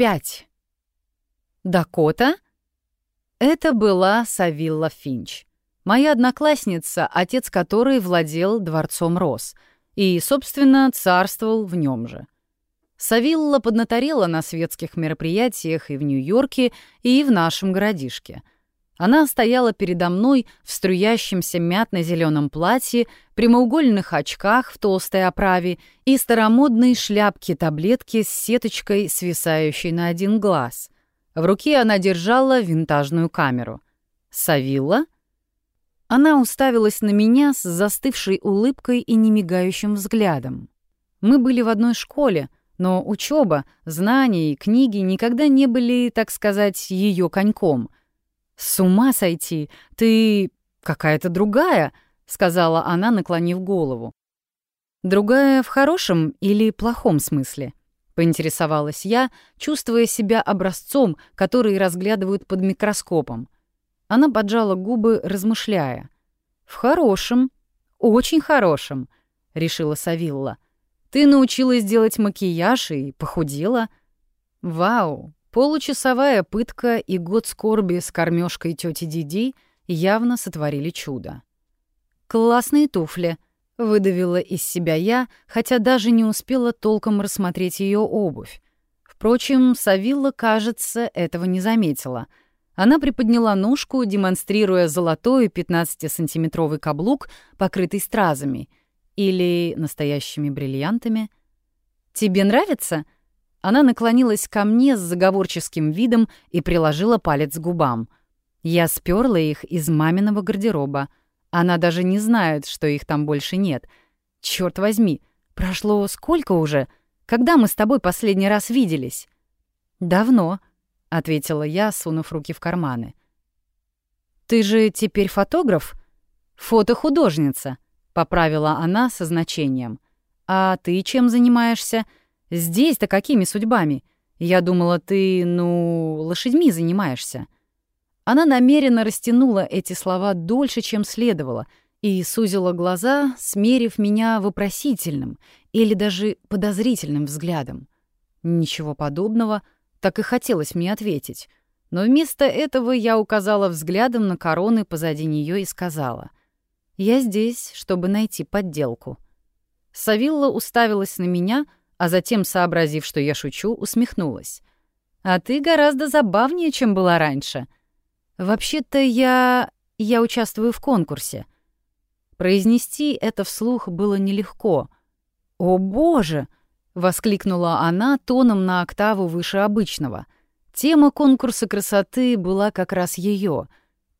пять. Дакота? Это была Савилла Финч. Моя одноклассница, отец которой владел дворцом Рос и, собственно, царствовал в нем же. Савилла поднаторела на светских мероприятиях и в Нью-Йорке, и в нашем городишке — она стояла передо мной в струящемся мятно зеленом платье, прямоугольных очках в толстой оправе и старомодной шляпке-таблетке с сеточкой, свисающей на один глаз. В руке она держала винтажную камеру. «Савилла?» Она уставилась на меня с застывшей улыбкой и немигающим взглядом. Мы были в одной школе, но учеба, знания и книги никогда не были, так сказать, ее коньком — «С ума сойти! Ты какая-то другая!» — сказала она, наклонив голову. «Другая в хорошем или плохом смысле?» — поинтересовалась я, чувствуя себя образцом, который разглядывают под микроскопом. Она поджала губы, размышляя. «В хорошем, очень хорошем», — решила Савилла. «Ты научилась делать макияж и похудела». «Вау, Получасовая пытка и год скорби с кормежкой тети Диди явно сотворили чудо. «Классные туфли», — выдавила из себя я, хотя даже не успела толком рассмотреть ее обувь. Впрочем, Савилла, кажется, этого не заметила. Она приподняла ножку, демонстрируя золотой 15-сантиметровый каблук, покрытый стразами. Или настоящими бриллиантами. «Тебе нравится?» Она наклонилась ко мне с заговорческим видом и приложила палец к губам. Я сперла их из маминого гардероба. Она даже не знает, что их там больше нет. Черт возьми, прошло сколько уже? Когда мы с тобой последний раз виделись? Давно, ответила я, сунув руки в карманы. Ты же теперь фотограф? Фотохудожница, поправила она со значением. А ты чем занимаешься? Здесь-то какими судьбами? Я думала, ты, ну, лошадьми занимаешься». Она намеренно растянула эти слова дольше, чем следовало, и сузила глаза, смерив меня вопросительным или даже подозрительным взглядом. Ничего подобного, так и хотелось мне ответить. Но вместо этого я указала взглядом на короны позади нее и сказала. «Я здесь, чтобы найти подделку». Савилла уставилась на меня — а затем, сообразив, что я шучу, усмехнулась. «А ты гораздо забавнее, чем была раньше. Вообще-то я... я участвую в конкурсе». Произнести это вслух было нелегко. «О, боже!» — воскликнула она тоном на октаву выше обычного. Тема конкурса красоты была как раз ее.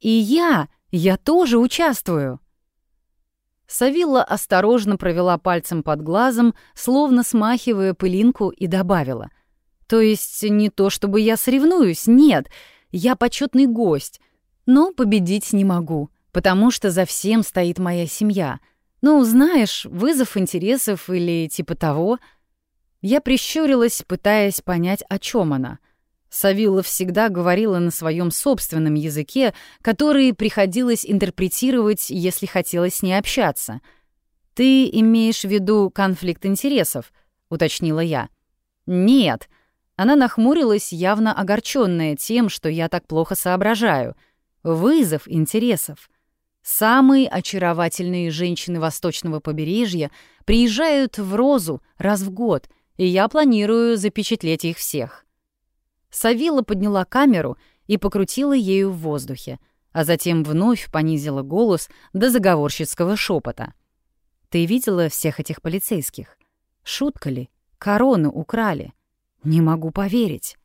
«И я! Я тоже участвую!» Савилла осторожно провела пальцем под глазом, словно смахивая пылинку, и добавила. «То есть не то, чтобы я соревнуюсь, нет, я почетный гость, но победить не могу, потому что за всем стоит моя семья. Ну, знаешь, вызов интересов или типа того». Я прищурилась, пытаясь понять, о чем она — Савилла всегда говорила на своем собственном языке, который приходилось интерпретировать, если хотелось с ней общаться. «Ты имеешь в виду конфликт интересов?» — уточнила я. «Нет». Она нахмурилась, явно огорченная тем, что я так плохо соображаю. «Вызов интересов». Самые очаровательные женщины восточного побережья приезжают в Розу раз в год, и я планирую запечатлеть их всех. Савила подняла камеру и покрутила ею в воздухе, а затем вновь понизила голос до заговорщицкого шепота. «Ты видела всех этих полицейских? Шутка ли? Корону украли. Не могу поверить».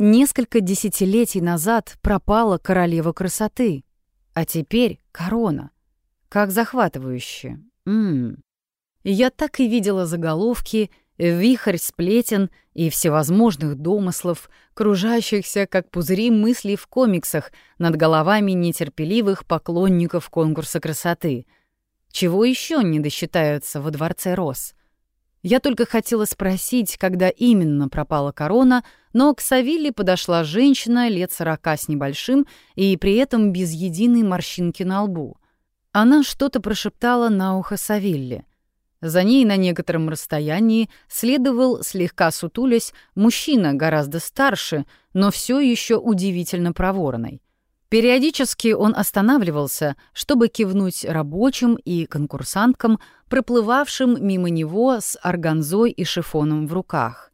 Несколько десятилетий назад пропала королева красоты, а теперь корона. Как захватывающе. Ммм. Я так и видела заголовки вихрь сплетен и всевозможных домыслов, кружащихся, как пузыри мыслей в комиксах над головами нетерпеливых поклонников конкурса красоты. Чего еще не досчитаются во дворце Рос? Я только хотела спросить, когда именно пропала корона, но к Савилле подошла женщина лет сорока с небольшим и при этом без единой морщинки на лбу. Она что-то прошептала на ухо Савилле. За ней на некотором расстоянии следовал, слегка сутулясь, мужчина гораздо старше, но все еще удивительно проворный. Периодически он останавливался, чтобы кивнуть рабочим и конкурсанткам, проплывавшим мимо него с органзой и шифоном в руках.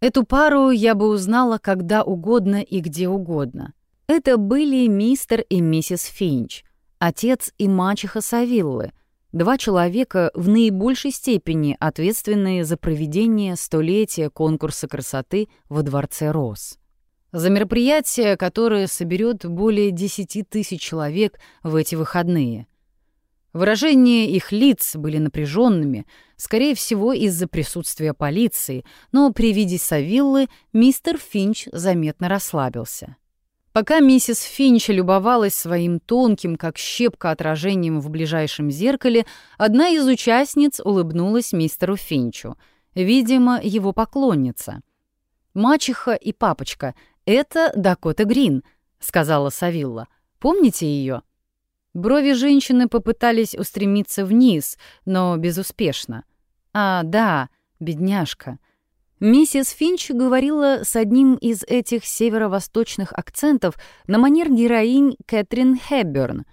Эту пару я бы узнала когда угодно и где угодно. Это были мистер и миссис Финч, отец и мачеха Савиллы, два человека в наибольшей степени ответственные за проведение столетия конкурса красоты во Дворце Рос за мероприятие, которое соберет более 10 тысяч человек в эти выходные. Выражения их лиц были напряженными, скорее всего, из-за присутствия полиции, но при виде Савиллы мистер Финч заметно расслабился. Пока миссис Финч любовалась своим тонким, как щепка, отражением в ближайшем зеркале, одна из участниц улыбнулась мистеру Финчу, видимо, его поклонница. Мачеха и папочка «Это Дакота Грин», — сказала Савилла. «Помните ее? Брови женщины попытались устремиться вниз, но безуспешно. «А, да, бедняжка». Миссис Финч говорила с одним из этих северо-восточных акцентов на манер героинь Кэтрин Хэбберн.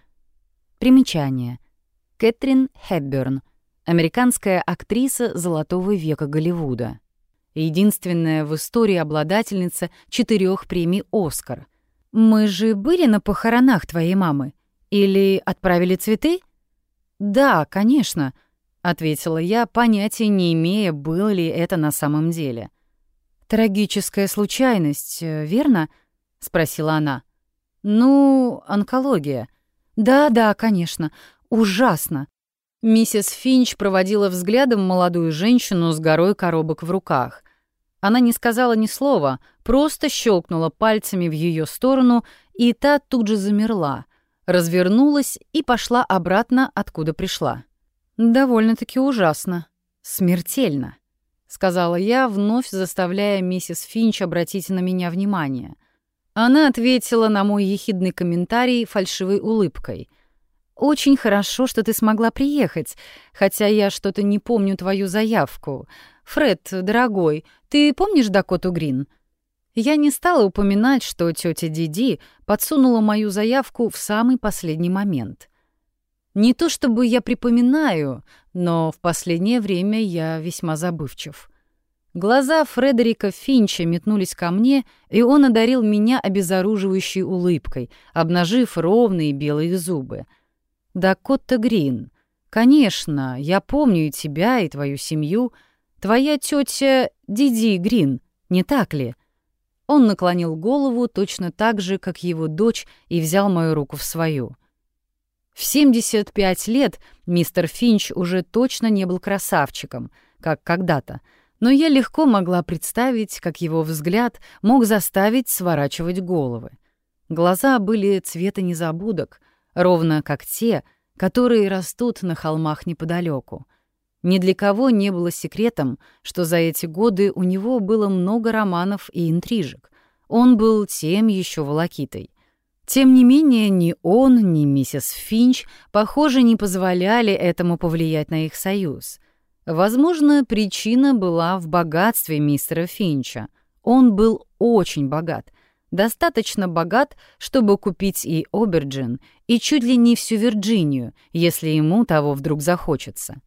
Примечание. Кэтрин Хэбберн. Американская актриса золотого века Голливуда единственная в истории обладательница четырех премий «Оскар». «Мы же были на похоронах твоей мамы? Или отправили цветы?» «Да, конечно», — ответила я, понятия не имея, было ли это на самом деле. «Трагическая случайность, э, верно?» — спросила она. «Ну, онкология». «Да-да, конечно. Ужасно. Миссис Финч проводила взглядом молодую женщину с горой коробок в руках. Она не сказала ни слова, просто щелкнула пальцами в ее сторону, и та тут же замерла, развернулась и пошла обратно, откуда пришла. «Довольно-таки ужасно. Смертельно», — сказала я, вновь заставляя миссис Финч обратить на меня внимание. Она ответила на мой ехидный комментарий фальшивой улыбкой — очень хорошо, что ты смогла приехать, хотя я что-то не помню твою заявку. Фред, дорогой, ты помнишь Дакоту Грин? Я не стала упоминать, что тетя Диди подсунула мою заявку в самый последний момент. Не то чтобы я припоминаю, но в последнее время я весьма забывчив. Глаза Фредерика Финча метнулись ко мне, и он одарил меня обезоруживающей улыбкой, обнажив ровные белые зубы — Дакота Грин. Конечно, я помню и тебя, и твою семью. Твоя тетя Диди Грин, не так ли?» Он наклонил голову точно так же, как его дочь, и взял мою руку в свою. В 75 лет мистер Финч уже точно не был красавчиком, как когда-то, но я легко могла представить, как его взгляд мог заставить сворачивать головы. Глаза были цвета незабудок — ровно как те, которые растут на холмах неподалеку. Ни для кого не было секретом, что за эти годы у него было много романов и интрижек. Он был тем еще волокитой. Тем не менее, ни он, ни миссис Финч, похоже, не позволяли этому повлиять на их союз. Возможно, причина была в богатстве мистера Финча. Он был очень богат — достаточно богат, чтобы купить и Оберджин, и чуть ли не всю Вирджинию, если ему того вдруг захочется.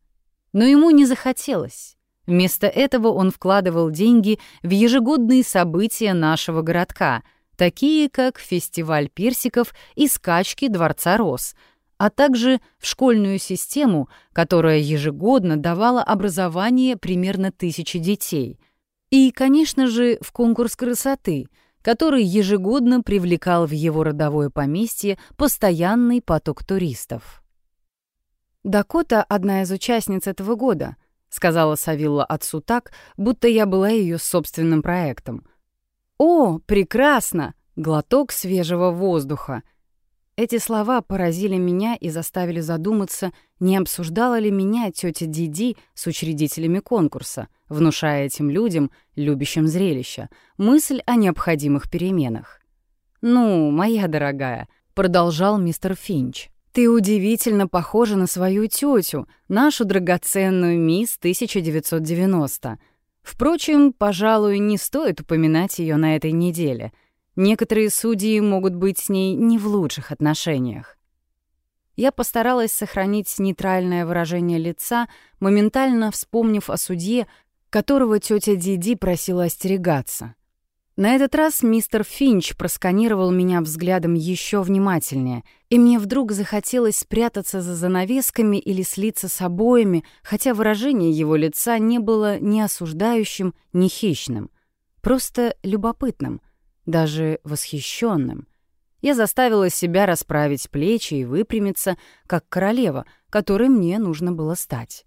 Но ему не захотелось. Вместо этого он вкладывал деньги в ежегодные события нашего городка, такие как фестиваль персиков и скачки Дворца Рос, а также в школьную систему, которая ежегодно давала образование примерно тысячи детей. И, конечно же, в конкурс красоты — который ежегодно привлекал в его родовое поместье постоянный поток туристов. «Дакота — одна из участниц этого года», — сказала Савилла отцу так, будто я была ее собственным проектом. «О, прекрасно! Глоток свежего воздуха!» Эти слова поразили меня и заставили задуматься, не обсуждала ли меня тетя Диди с учредителями конкурса, внушая этим людям, любящим зрелища, мысль о необходимых переменах. «Ну, моя дорогая», — продолжал мистер Финч, Ты удивительно похожа на свою тетю, нашу драгоценную мисс 1990. Впрочем, пожалуй, не стоит упоминать ее на этой неделе. Некоторые судьи могут быть с ней не в лучших отношениях. Я постаралась сохранить нейтральное выражение лица, моментально вспомнив о судье, которого тетя Диди просила остерегаться. На этот раз мистер Финч просканировал меня взглядом еще внимательнее, и мне вдруг захотелось спрятаться за занавесками или слиться с обоями, хотя выражение его лица не было ни осуждающим, ни хищным, просто любопытным, даже восхищенным. Я заставила себя расправить плечи и выпрямиться, как королева, которой мне нужно было стать.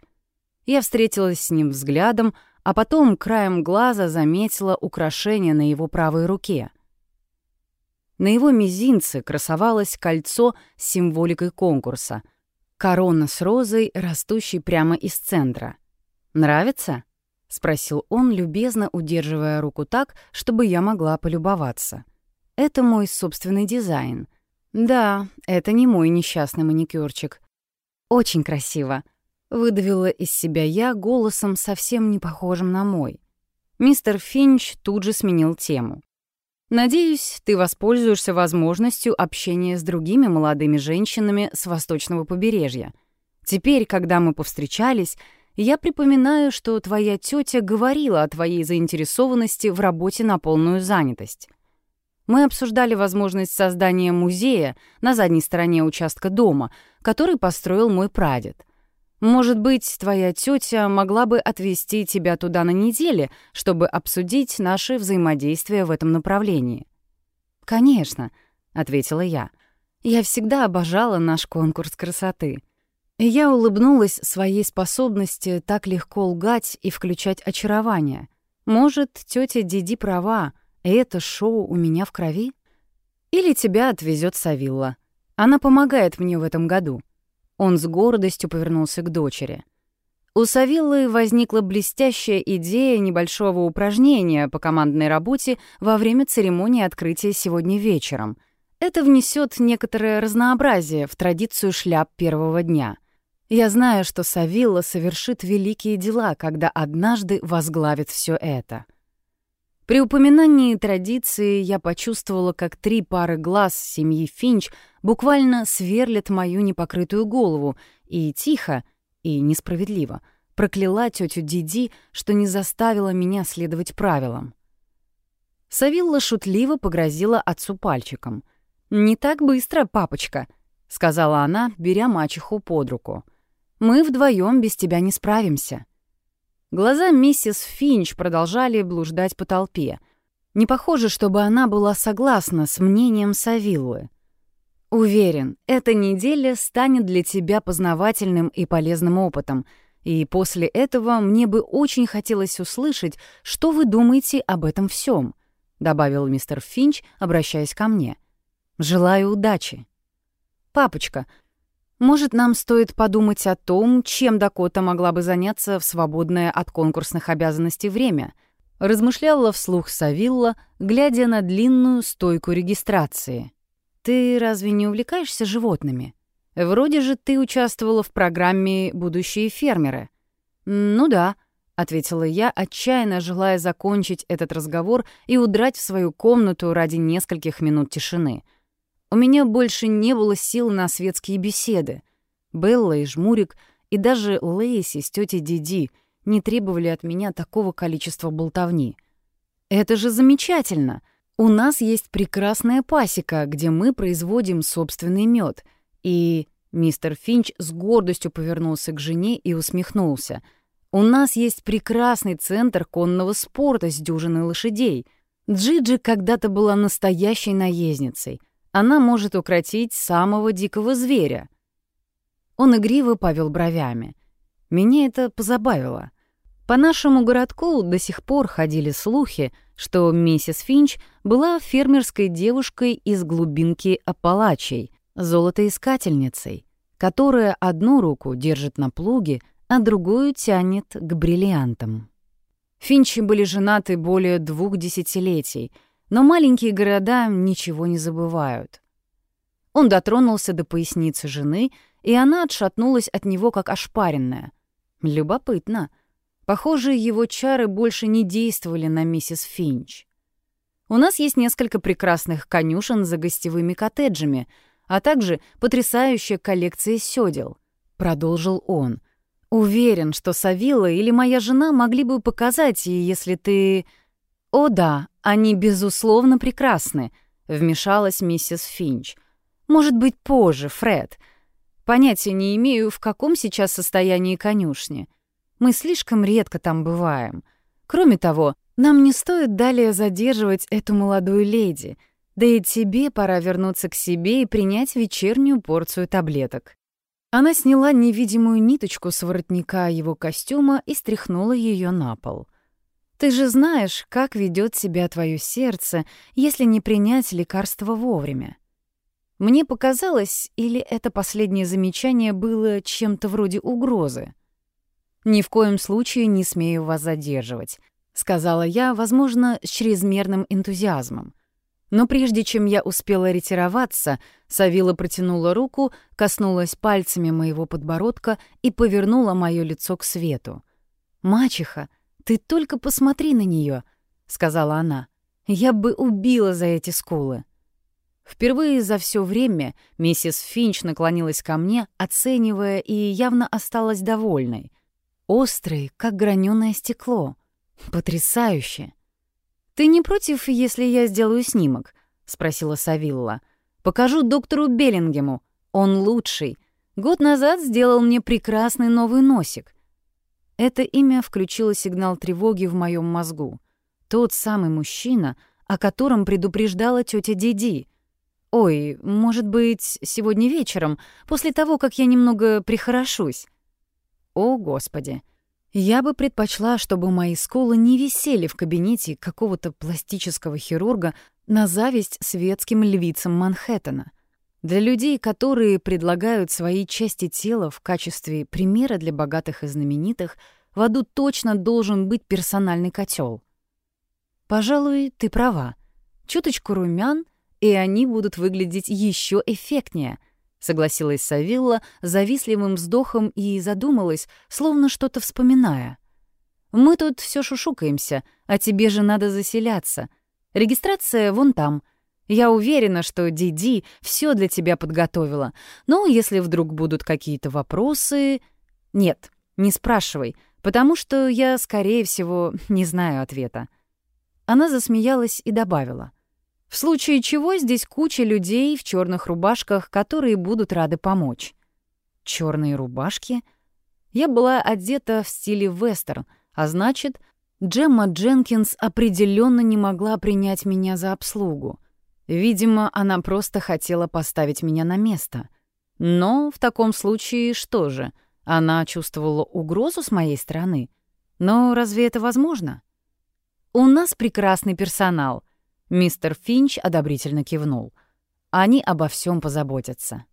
Я встретилась с ним взглядом, а потом краем глаза заметила украшение на его правой руке. На его мизинце красовалось кольцо с символикой конкурса — корона с розой, растущей прямо из центра. «Нравится?» — спросил он, любезно удерживая руку так, чтобы я могла полюбоваться. «Это мой собственный дизайн. Да, это не мой несчастный маникюрчик. Очень красиво», Выдавила из себя я голосом совсем не похожим на мой. Мистер Финч тут же сменил тему. «Надеюсь, ты воспользуешься возможностью общения с другими молодыми женщинами с восточного побережья. Теперь, когда мы повстречались, я припоминаю, что твоя тетя говорила о твоей заинтересованности в работе на полную занятость. Мы обсуждали возможность создания музея на задней стороне участка дома, который построил мой прадед. Может быть, твоя тетя могла бы отвезти тебя туда на неделе, чтобы обсудить наши взаимодействия в этом направлении?» «Конечно», — ответила я. «Я всегда обожала наш конкурс красоты». Я улыбнулась своей способности так легко лгать и включать очарование. Может, тетя Диди права, и это шоу у меня в крови? Или тебя отвезет Савилла. Она помогает мне в этом году. Он с гордостью повернулся к дочери. У Савиллы возникла блестящая идея небольшого упражнения по командной работе во время церемонии открытия сегодня вечером. Это внесет некоторое разнообразие в традицию шляп первого дня. Я знаю, что Савилла совершит великие дела, когда однажды возглавит все это. При упоминании традиции я почувствовала, как три пары глаз семьи Финч буквально сверлят мою непокрытую голову, и тихо, и несправедливо прокляла тетю Диди, что не заставила меня следовать правилам. Савилла шутливо погрозила отцу пальчиком. «Не так быстро, папочка», — сказала она, беря мачеху под руку. «Мы вдвоем без тебя не справимся». Глаза миссис Финч продолжали блуждать по толпе. Не похоже, чтобы она была согласна с мнением Савиллы. «Уверен, эта неделя станет для тебя познавательным и полезным опытом, и после этого мне бы очень хотелось услышать, что вы думаете об этом всем, добавил мистер Финч, обращаясь ко мне. «Желаю удачи». «Папочка, может, нам стоит подумать о том, чем Дакота могла бы заняться в свободное от конкурсных обязанностей время, размышляла вслух Савилла, глядя на длинную стойку регистрации. Ты разве не увлекаешься животными? Вроде же ты участвовала в программе «Будущие фермеры». Ну да, ответила я, отчаянно желая закончить этот разговор и удрать в свою комнату ради нескольких минут тишины — у меня больше не было сил на светские беседы. Белла и Жмурик, и даже Лейси с тетей Диди не требовали от меня такого количества болтовни. Это же замечательно! У нас есть прекрасная пасека, где мы производим собственный мед. И мистер Финч с гордостью повернулся к жене и усмехнулся. У нас есть прекрасный центр конного спорта с дюжиной лошадей. Джиджи когда-то была настоящей наездницей она может укротить самого дикого зверя. Он игриво повел бровями. Меня это позабавило. По нашему городку до сих пор ходили слухи, что миссис Финч была фермерской девушкой из глубинки Апалачей, золотоискательницей, которая одну руку держит на плуге, а другую тянет к бриллиантам. Финчи были женаты более двух десятилетий — но маленькие города ничего не забывают. Он дотронулся до поясницы жены, и она отшатнулась от него, как ошпаренная. Любопытно. Похоже, его чары больше не действовали на миссис Финч. У нас есть несколько прекрасных конюшен за гостевыми коттеджами, а также потрясающая коллекция сёдел, продолжил он. Уверен, что Савила или моя жена могли бы показать ей, если ты... О да, они безусловно прекрасны, вмешалась миссис Финч. Может быть, позже, Фред. Понятия не имею, в каком сейчас состоянии конюшни. Мы слишком редко там бываем. Кроме того, нам не стоит далее задерживать эту молодую леди, да и тебе пора вернуться к себе и принять вечернюю порцию таблеток. Она сняла невидимую ниточку с воротника его костюма и стряхнула ее на пол. Ты же знаешь, как ведет себя твое сердце, если не принять лекарство вовремя. Мне показалось, или это последнее замечание было чем-то вроде угрозы. Ни в коем случае не смею вас задерживать сказала я, возможно, с чрезмерным энтузиазмом. Но прежде чем я успела ретироваться, Савила протянула руку, коснулась пальцами моего подбородка и повернула моё лицо к свету. «Мачеха, ты только посмотри на неё, сказала она. «Я бы убила за эти скулы». Впервые за все время миссис Финч наклонилась ко мне, оценивая и явно осталась довольной. Острые, как граненое стекло — «Потрясающе!» «Ты не против, если я сделаю снимок?» — спросила Савилла. «Покажу доктору Беллингему. Он лучший. Год назад сделал мне прекрасный новый носик». Это имя включило сигнал тревоги в моем мозгу. Тот самый мужчина, о котором предупреждала тетя Диди. «Ой, может быть, сегодня вечером, после того, как я немного прихорошусь?» «О, Господи!» Я бы предпочла, чтобы мои скулы не висели в кабинете какого-то пластического хирурга на зависть светским львицам Манхэттена. Для людей, которые предлагают свои части тела в качестве примера для богатых и знаменитых, в аду точно должен быть персональный котел. Пожалуй, ты права. Чуточку румян, и они будут выглядеть еще эффектнее —— согласилась Савилла завистливым вздохом и задумалась, словно что-то вспоминая. «Мы тут все шушукаемся, а тебе же надо заселяться. Регистрация вон там. Я уверена, что Диди все для тебя подготовила. Но если вдруг будут какие-то вопросы...» «Нет, не спрашивай, потому что я, скорее всего, не знаю ответа». Она засмеялась и добавила. В случае чего здесь куча людей в черных рубашках, которые будут рады помочь. Черные рубашки? Я была одета в стиле вестерн, а значит, Джемма Дженкинс определенно не могла принять меня за обслугу. Видимо, она просто хотела поставить меня на место. Но в таком случае что же? Она чувствовала угрозу с моей стороны. Но разве это возможно? У нас прекрасный персонал, Мистер Финч одобрительно кивнул. Они обо всем позаботятся.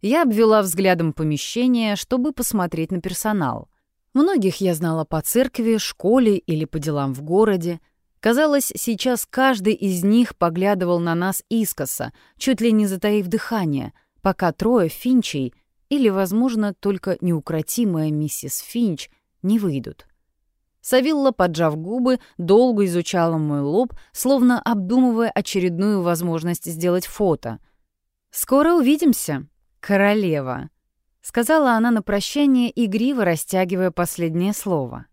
Я обвела взглядом помещение, чтобы посмотреть на персонал. Многих я знала по церкви, школе или по делам в городе. Казалось, сейчас каждый из них поглядывал на нас искоса, чуть ли не затаив дыхание, пока трое Финчей или, возможно, только неукротимая миссис Финч не выйдут. Савилла, поджав губы, долго изучала мой лоб, словно обдумывая очередную возможность сделать фото. «Скоро увидимся, королева», — сказала она на прощание, игриво растягивая последнее слово.